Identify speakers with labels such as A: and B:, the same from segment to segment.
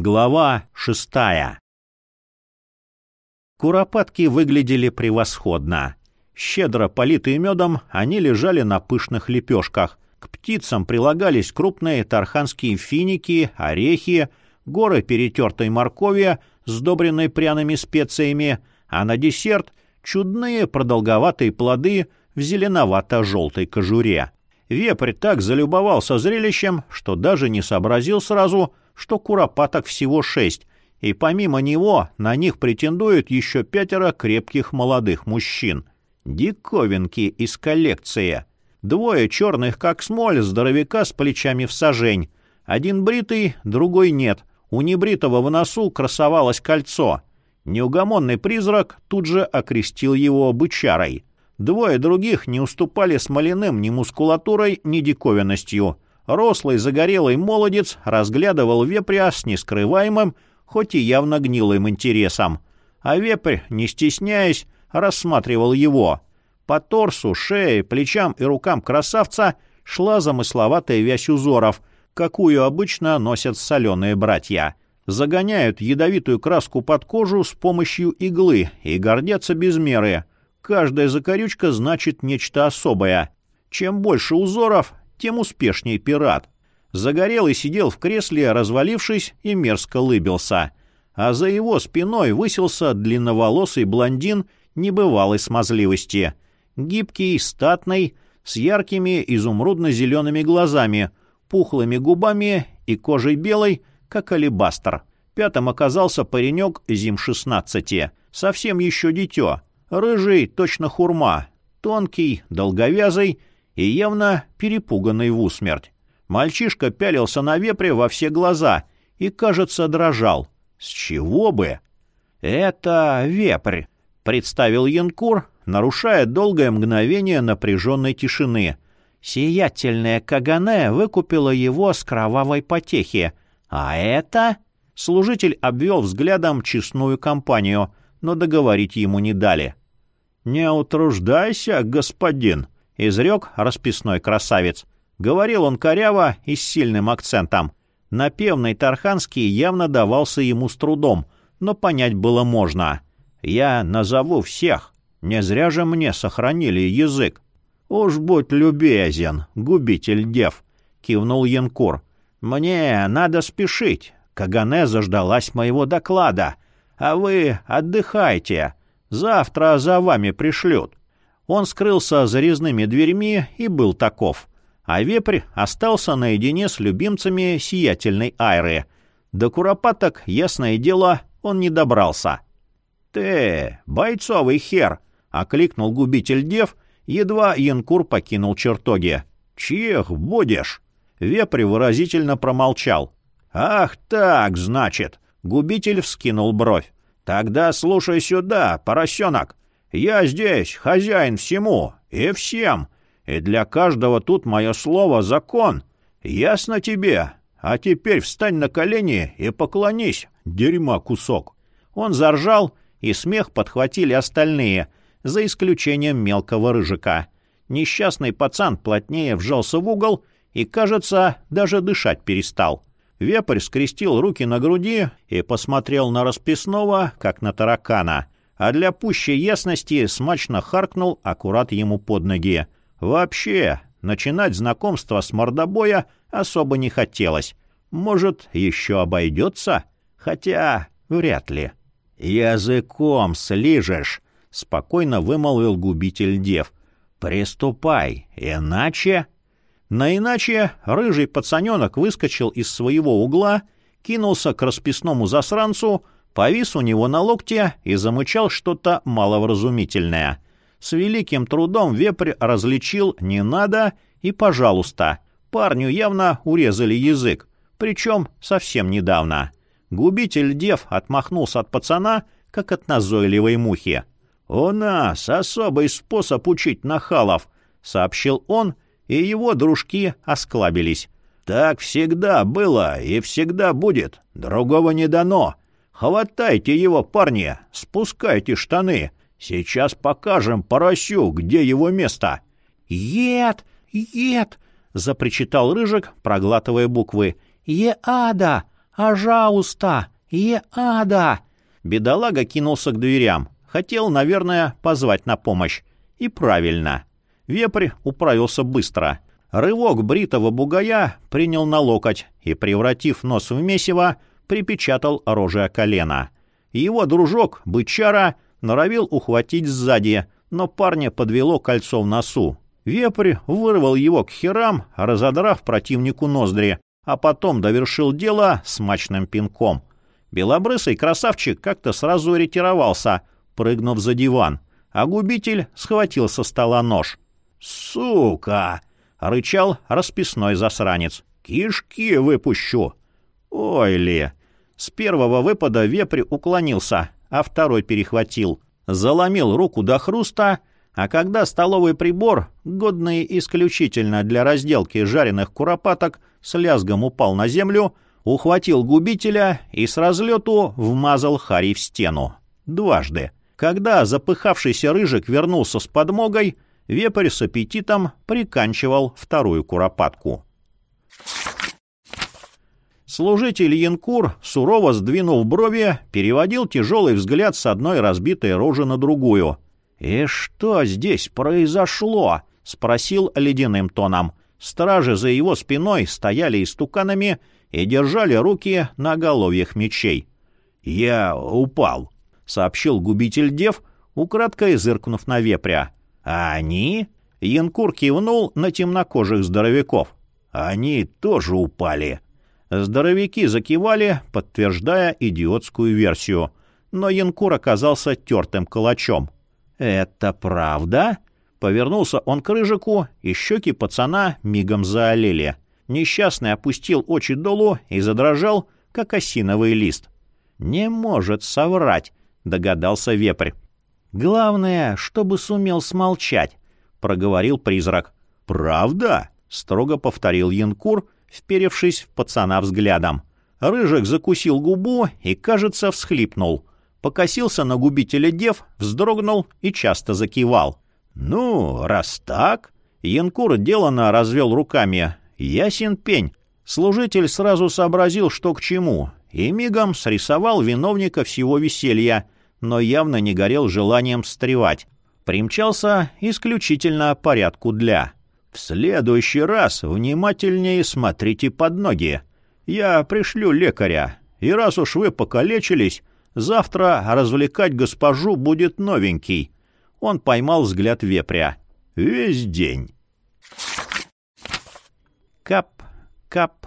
A: Глава шестая. Куропатки выглядели превосходно. Щедро политые медом, они лежали на пышных лепешках. К птицам прилагались крупные тарханские финики, орехи, горы перетертой моркови, сдобренной пряными специями, а на десерт — чудные продолговатые плоды в зеленовато-желтой кожуре. Вепрь так залюбовался зрелищем, что даже не сообразил сразу, что куропаток всего шесть, и помимо него на них претендуют еще пятеро крепких молодых мужчин. Диковинки из коллекции. Двое черных, как смоль, здоровяка с плечами в сажень. Один бритый, другой нет. У небритого в носу красовалось кольцо. Неугомонный призрак тут же окрестил его бычарой. Двое других не уступали смоляным ни мускулатурой, ни диковинностью. Рослый загорелый молодец разглядывал вепря с нескрываемым, хоть и явно гнилым интересом. А вепрь, не стесняясь, рассматривал его. По торсу, шее, плечам и рукам красавца шла замысловатая вязь узоров, какую обычно носят соленые братья. Загоняют ядовитую краску под кожу с помощью иглы и гордятся без меры — Каждая закорючка значит нечто особое. Чем больше узоров, тем успешнее пират. Загорелый сидел в кресле, развалившись, и мерзко лыбился. А за его спиной высился длинноволосый блондин небывалой смазливости. Гибкий, статный, с яркими изумрудно-зелеными глазами, пухлыми губами и кожей белой, как алебастр. Пятым оказался паренек Зим-16, совсем еще дитё, Рыжий, точно хурма, тонкий, долговязый и явно перепуганный в усмерть. Мальчишка пялился на вепре во все глаза и, кажется, дрожал. С чего бы? «Это вепрь», — представил Янкур, нарушая долгое мгновение напряженной тишины. «Сиятельная Кагане выкупила его с кровавой потехи. А это...» Служитель обвел взглядом честную компанию, но договорить ему не дали. «Не утруждайся, господин», — изрек расписной красавец. Говорил он коряво и с сильным акцентом. Напевный Тарханский явно давался ему с трудом, но понять было можно. «Я назову всех. Не зря же мне сохранили язык». «Уж будь любезен, губитель дев», — кивнул Янкур. «Мне надо спешить. Кагане заждалась моего доклада. А вы отдыхайте. Завтра за вами пришлют». Он скрылся за резными дверьми и был таков. А вепрь остался наедине с любимцами сиятельной Айры. До куропаток, ясное дело, он не добрался. «Ты, бойцовый хер!» — окликнул губитель дев, едва Янкур покинул чертоги. «Чех будешь?» Вепрь выразительно промолчал. «Ах так, значит!» — губитель вскинул бровь. «Тогда слушай сюда, поросенок. Я здесь, хозяин всему и всем, и для каждого тут мое слово — закон. Ясно тебе? А теперь встань на колени и поклонись, дерьма кусок». Он заржал, и смех подхватили остальные, за исключением мелкого рыжика. Несчастный пацан плотнее вжался в угол и, кажется, даже дышать перестал. Вепрь скрестил руки на груди и посмотрел на расписного, как на таракана, а для пущей ясности смачно харкнул аккурат ему под ноги. Вообще, начинать знакомство с мордобоя особо не хотелось. Может, еще обойдется? Хотя, вряд ли. «Языком слижешь», — спокойно вымолвил губитель дев. «Приступай, иначе...» На иначе рыжий пацаненок выскочил из своего угла, кинулся к расписному засранцу, повис у него на локте и замычал что-то маловразумительное. С великим трудом вепрь различил «не надо» и «пожалуйста». Парню явно урезали язык, причем совсем недавно. Губитель дев отмахнулся от пацана, как от назойливой мухи. «У нас особый способ учить нахалов», — сообщил он, — и его дружки осклабились. «Так всегда было и всегда будет. Другого не дано. Хватайте его, парни, спускайте штаны. Сейчас покажем поросю, где его место». «Ед! Ед!» — запричитал Рыжик, проглатывая буквы. «Еада! «Ажауста! Е ада!» Бедолага кинулся к дверям. Хотел, наверное, позвать на помощь. И правильно. Вепрь управился быстро. Рывок бритого бугая принял на локоть и, превратив нос в месиво, припечатал оружие колено. Его дружок, бычара, норовил ухватить сзади, но парня подвело кольцо в носу. Вепрь вырвал его к херам, разодрав противнику ноздри, а потом довершил дело смачным пинком. Белобрысый красавчик как-то сразу ретировался, прыгнув за диван, а губитель схватил со стола нож. «Сука!» — рычал расписной засранец. «Кишки выпущу!» «Ой ли!» С первого выпада вепрь уклонился, а второй перехватил. Заломил руку до хруста, а когда столовый прибор, годный исключительно для разделки жареных куропаток, с лязгом упал на землю, ухватил губителя и с разлету вмазал Хари в стену. Дважды. Когда запыхавшийся рыжик вернулся с подмогой, вепрь с аппетитом приканчивал вторую куропатку. Служитель Янкур, сурово сдвинув брови, переводил тяжелый взгляд с одной разбитой рожи на другую. «И что здесь произошло?» — спросил ледяным тоном. Стражи за его спиной стояли истуканами и держали руки на головьях мечей. «Я упал», — сообщил губитель дев, украдкой зыркнув на вепря. «А они?» — Янкур кивнул на темнокожих здоровяков. «Они тоже упали». Здоровяки закивали, подтверждая идиотскую версию. Но Янкур оказался тертым калачом. «Это правда?» Повернулся он к Рыжику, и щеки пацана мигом заолели. Несчастный опустил очи долу и задрожал, как осиновый лист. «Не может соврать», — догадался вепрь. «Главное, чтобы сумел смолчать», — проговорил призрак. «Правда?» — строго повторил Янкур, вперевшись в пацана взглядом. Рыжик закусил губу и, кажется, всхлипнул. Покосился на губителя дев, вздрогнул и часто закивал. «Ну, раз так...» Янкур делано развел руками. «Ясен пень». Служитель сразу сообразил, что к чему, и мигом срисовал виновника всего веселья, но явно не горел желанием встревать. Примчался исключительно порядку для. «В следующий раз внимательнее смотрите под ноги. Я пришлю лекаря, и раз уж вы покалечились, завтра развлекать госпожу будет новенький». Он поймал взгляд вепря. «Весь день». Кап, кап,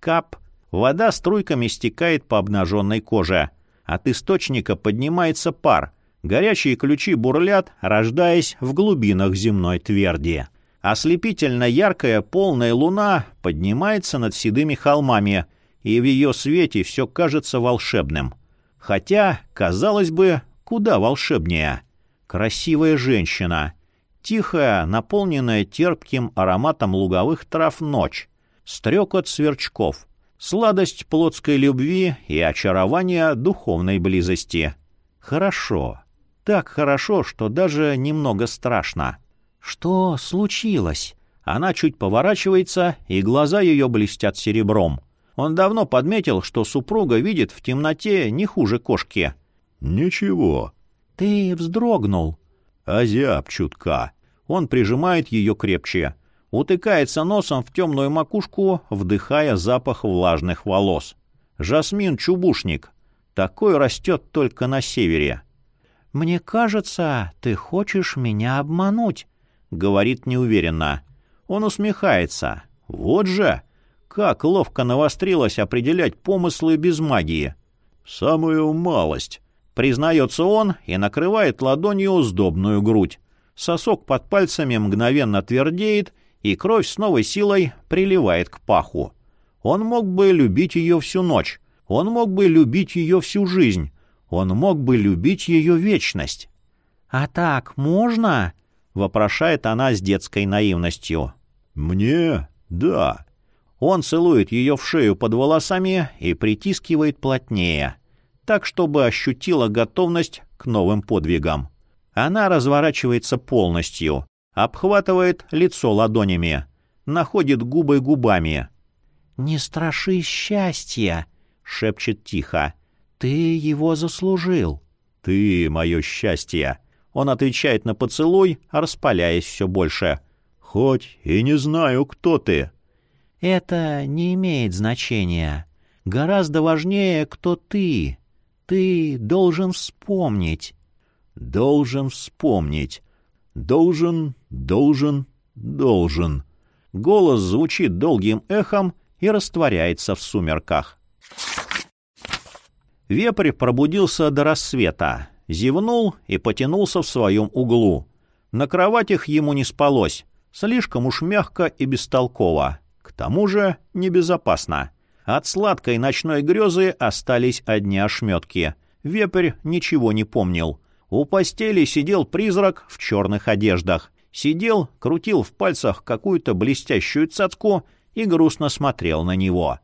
A: кап. Вода струйками стекает по обнаженной коже. От источника поднимается пар. Горячие ключи бурлят, рождаясь в глубинах земной тверди. Ослепительно яркая полная луна поднимается над седыми холмами, и в ее свете все кажется волшебным. Хотя, казалось бы, куда волшебнее. Красивая женщина. Тихая, наполненная терпким ароматом луговых трав ночь. Стрекот сверчков. Сладость плотской любви и очарование духовной близости. Хорошо. Так хорошо, что даже немного страшно. Что случилось? Она чуть поворачивается, и глаза ее блестят серебром. Он давно подметил, что супруга видит в темноте не хуже кошки.
B: «Ничего»,
A: «Ты вздрогнул».
B: «Озяб чутка».
A: Он прижимает ее крепче. Утыкается носом в темную макушку, вдыхая запах влажных волос. Жасмин-чубушник. Такой растет только на севере. «Мне кажется, ты хочешь меня обмануть», — говорит неуверенно. Он усмехается. «Вот же! Как ловко навострилось определять помыслы без магии!»
B: «Самую малость!»
A: Признается он и накрывает ладонью сдобную грудь. Сосок под пальцами мгновенно твердеет, и кровь с новой силой приливает к паху. Он мог бы любить ее всю ночь. Он мог бы любить ее всю жизнь. Он мог бы любить ее вечность. «А так можно?» — вопрошает она с детской наивностью.
B: «Мне? Да».
A: Он целует ее в шею под волосами и притискивает плотнее так, чтобы ощутила готовность к новым подвигам. Она разворачивается полностью, обхватывает лицо ладонями, находит губы губами. «Не страши счастья!» — шепчет тихо. «Ты его заслужил».
B: «Ты — мое счастье».
A: Он отвечает на поцелуй, распаляясь все больше.
B: «Хоть и не знаю, кто ты».
A: «Это не имеет значения. Гораздо важнее, кто ты. Ты должен вспомнить».
B: «Должен вспомнить. Должен, должен, должен».
A: Голос звучит долгим эхом и растворяется в сумерках. Вепрь пробудился до рассвета, зевнул и потянулся в своем углу. На кроватях ему не спалось, слишком уж мягко и бестолково. К тому же небезопасно. От сладкой ночной грезы остались одни ошметки. Вепрь ничего не помнил. У постели сидел призрак в черных одеждах. Сидел, крутил в пальцах какую-то блестящую цацку и грустно смотрел на него.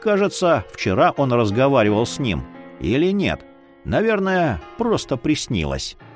A: Кажется, вчера он разговаривал с ним. Или нет? Наверное, просто приснилось.